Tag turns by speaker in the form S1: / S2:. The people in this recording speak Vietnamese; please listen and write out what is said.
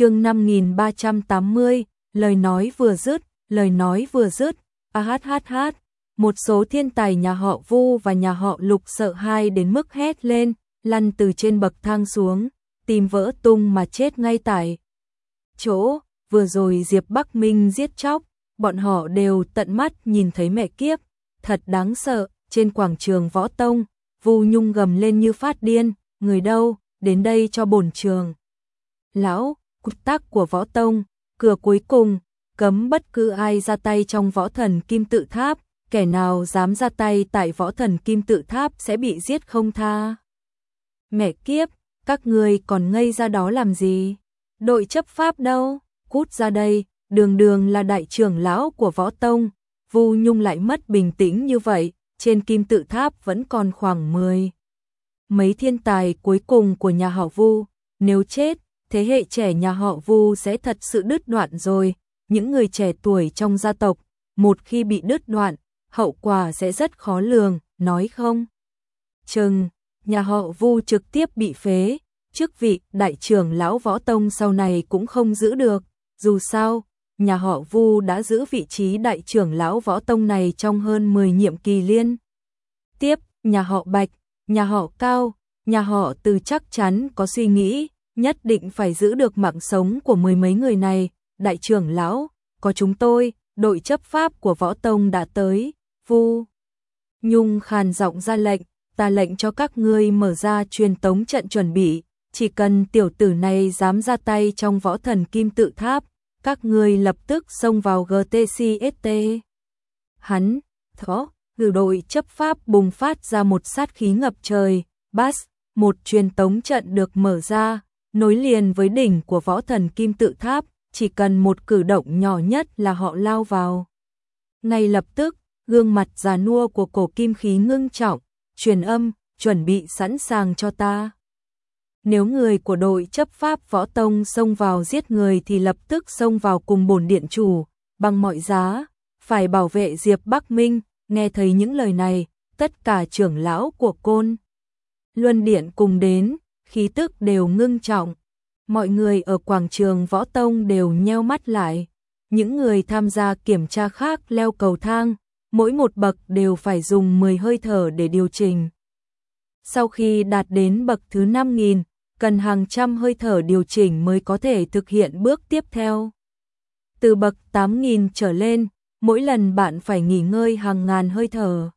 S1: chương 5380, lời nói vừa dứt, lời nói vừa dứt, a hát hát hát, một số thiên tài nhà họ Vu và nhà họ Lục sợ hai đến mức hét lên, lăn từ trên bậc thang xuống, tìm vỡ tung mà chết ngay tại chỗ, vừa rồi Diệp Bắc Minh giết chóc, bọn họ đều tận mắt nhìn thấy mẹ kiếp, thật đáng sợ, trên quảng trường võ tông, Vu Nhung gầm lên như phát điên, người đâu, đến đây cho bổn trường. Lão, tác của võ tông, cửa cuối cùng, cấm bất cứ ai ra tay trong võ thần kim tự tháp, kẻ nào dám ra tay tại võ thần kim tự tháp sẽ bị giết không tha. Mẹ kiếp, các người còn ngây ra đó làm gì? Đội chấp pháp đâu? Cút ra đây, đường đường là đại trưởng lão của võ tông. Vu Nhung lại mất bình tĩnh như vậy, trên kim tự tháp vẫn còn khoảng 10. Mấy thiên tài cuối cùng của nhà họ Vu, nếu chết, thế hệ trẻ nhà họ Vu sẽ thật sự đứt đoạn rồi. Những người trẻ tuổi trong gia tộc, một khi bị đứt đoạn, hậu quả sẽ rất khó lường, nói không? Chừng, nhà họ Vu trực tiếp bị phế, chức vị đại trưởng lão võ tông sau này cũng không giữ được, dù sao, nhà họ Vu đã giữ vị trí đại trưởng lão võ tông này trong hơn 10 nhiệm kỳ liên. Tiếp, nhà họ Bạch, nhà họ Cao, nhà họ Từ chắc chắn có suy nghĩ, nhất định phải giữ được mạng sống của mười mấy người này, đại trưởng lão, có chúng tôi, đội chấp pháp của võ tông đã tới, Vu. Nhung khàn giọng ra lệnh, ta lệnh cho các ngươi mở ra truyền tống trận chuẩn bị, chỉ cần tiểu tử này dám ra tay trong võ thần kim tự tháp, các ngươi lập tức xông vào GTCST. Hắn, thó, ngự đội chấp pháp bùng phát ra một sát khí ngập trời, Bass, một truyền tống trận được mở ra, nối liền với đỉnh của võ thần kim tự tháp, chỉ cần một cử động nhỏ nhất là họ lao vào. Ngay lập tức, gương mặt già nua của cổ kim khí ngưng trọng, truyền âm, chuẩn bị sẵn sàng cho ta. Nếu người của đội chấp pháp võ tông xông vào giết người thì lập tức xông vào cùng bổn điện chủ, bằng mọi giá, phải bảo vệ Diệp Bắc Minh, nghe thấy những lời này, tất cả trưởng lão của côn. Luân điện cùng đến, khí tức đều ngưng trọng. Mọi người ở quảng trường võ tông đều nheo mắt lại. Những người tham gia kiểm tra khác leo cầu thang, mỗi một bậc đều phải dùng 10 hơi thở để điều chỉnh. Sau khi đạt đến bậc thứ 5000, cần hàng trăm hơi thở điều chỉnh mới có thể thực hiện bước tiếp theo. Từ bậc 8000 trở lên, mỗi lần bạn phải nghỉ ngơi hàng ngàn hơi thở.